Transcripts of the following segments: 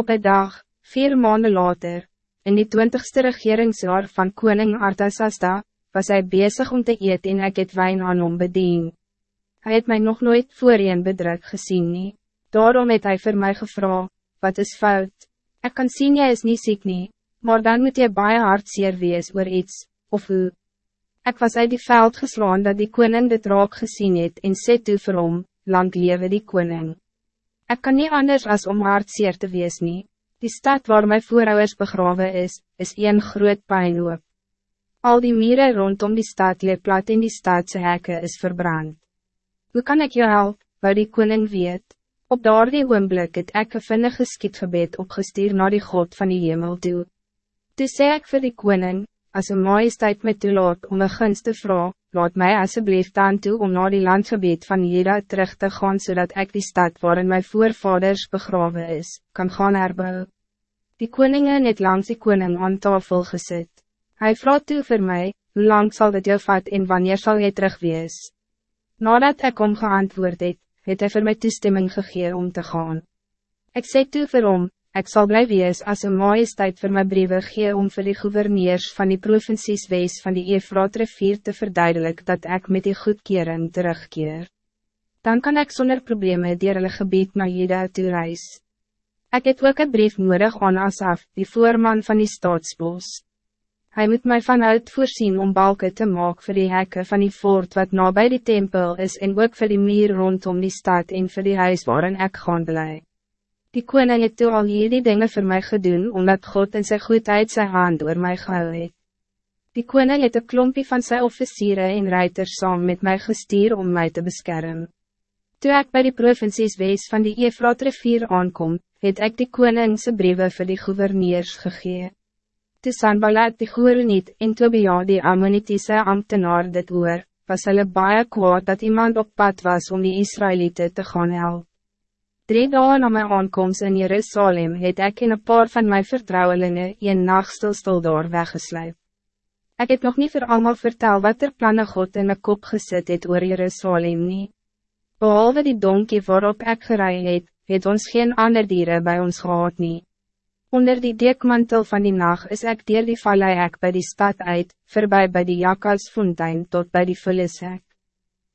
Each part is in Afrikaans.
Op een dag, vier maanden later, in die twintigste regeringsjaar van koning Artasasta, was hij bezig om te eten en ek het wijn aan hom bedien. Hy het mij nog nooit voorheen bedruk gezien nie. Daarom het hij voor mij gevra, wat is fout? Ik kan zien jy is niet ziek nie, maar dan moet jy baie hartseer wees oor iets, of hoe? Ik was uit die veld geslaan dat die koning dit raak gezien het en sê toe vir hom, lang lewe die koning. Ik kan niet anders als om hartseer te wees nie. Die stad waar mijn voorouders begraven is, is een groot pijnloop. Al die mieren rondom die stad leer plat in die stadse hekken is verbrand. Hoe kan ik jou help, waar die koning weet? Op daardie oomblik het ek een vinnige skietgebed opgestuur naar die God van die hemel toe. Toe sê ek vir die koning, as een majesteit met toelaat om een gunst te vraag, laat mij alsjeblieft aan toe om naar die landgebied van Jeda terug te gaan zodat ik die stad waarin mijn voorvaders begraven is, kan gaan herbouwen. Die koningin het langs die koning aan tafel gezet. Hij vraagt toe voor mij, hoe lang zal dit jou vat en wanneer zal jy terug wees? Nadat ik om geantwoord het, het hy vir my toestemming gegee om te gaan. Ik zei toe vir hom, Ik zal blij wees als een tijd voor mijn brieven gee om voor de gouverneurs van die provincies wees van die Efraat rivier te verduidelijken dat ik met die goedkering terugkeer. Dan kan ik zonder problemen die hulle gebied naar Jeda toe reis. Ik heb ook een brief nodig aan Asaf, die voorman van die staatsbos. Hij moet mij vanuit voorzien om balken te maken voor die hekken van die fort wat nabij die tempel is en ook voor die meer rondom die stad en voor die huis waarin ik gaan blij. Die koning het toe al hierdie dinge voor mij gedoen, omdat God in zijn goedheid zijn hand door mij gehou het. Die koning het een klompje van zijn officieren en ruiters saam met mij gestuur om mij te beschermen. Toen ik bij die provincies wees van die Efraat rivier aankom, het ik die koningse brieven voor die gouverneurs gegee. Toe Sanballat die gouverneur en Tobia die Ammonitiese ambtenaar dit oor, was hulle baie kwaad dat iemand op pad was om die Israëlieten te gaan helpen. Drie dagen na my aankomst in Jerusalem het ek in een paar van mijn vertrouwelingen een nachtstilstil daar weggesluip. Ik heb nog niet voor allemaal vertel wat er plannen God in mijn kop gezet het oor Jerusalem nie. Behalve die donkie waarop ik gerei het, het ons geen ander dieren bij ons gehad nie. Onder die dekmantel van die nacht is ik dier die vallei ek by die stad uit, voorbij bij die Jakalsfontein tot bij die Vullishek.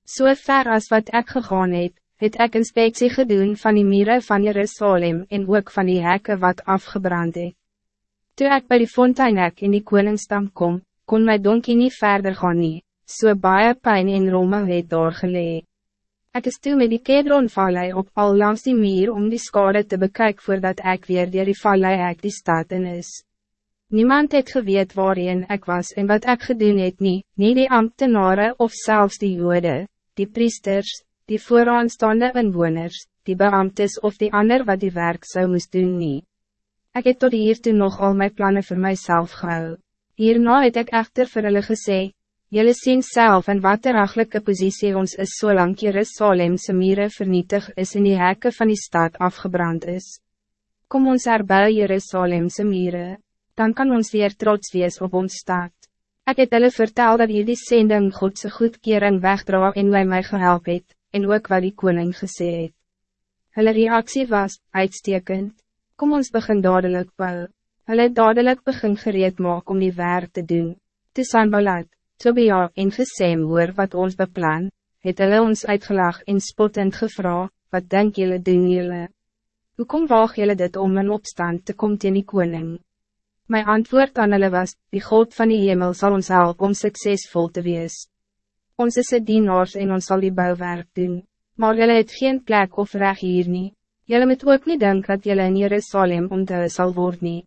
So ver as wat ik gegaan het, het ek inspektie gedoen van die mieren van Jerusalem en ook van die hekken wat afgebrand het. Toe ek by die fonteinek in die koningstam kom, kon my donkie niet verder gaan nie, so baie pijn en rommel het doorgelee. Ek is toe met die Kedron vallei op al langs die muur om die skade te bekijken voordat ik weer dier die vallei ek die stad in is. Niemand het geweet waarin ik was en wat ik gedoen het nie, nie die ambtenaren of zelfs die jode, die priesters, die vooraanstaande inwoners, die beambtes of die ander wat die werk zou moest doen nie. Ek het tot hier toe nog al mijn plannen voor mijzelf gehou. Hierna het ek echter vir hulle gesê, Jullie zien zelf en wat de rachelijke positie ons is zolang Jerusalemse mieren vernietig is en die hekken van die stad afgebrand is. Kom ons erbij Jerusalemse mieren, dan kan ons weer trots wees op ons stad. Ik het hulle vertel dat jullie sending Godse goedkering wegdra en wij mij gehelp het, en ook wat die koning gesê het. Hulle reactie was, uitstekend, kom ons begin dadelijk bou. Hulle het dadelijk begin gereed maak om die werk te doen. Toe Sanballat, Tobia en Gesem hoor wat ons beplan, het hulle ons uitgelag en spottend gevra, wat denk jullie doen jullie? Hoe kom waag jullie dit om in opstand te komen in die koning? Mijn antwoord aan hulle was, die God van die hemel zal ons helpen om succesvol te wees. Ons is het dienaars en ons zal die bouwwerk doen. Maar jullie het geen plek of reg hier nie. Jullie moet ook niet denken dat jullie in Jerusalem onthou sal word nie.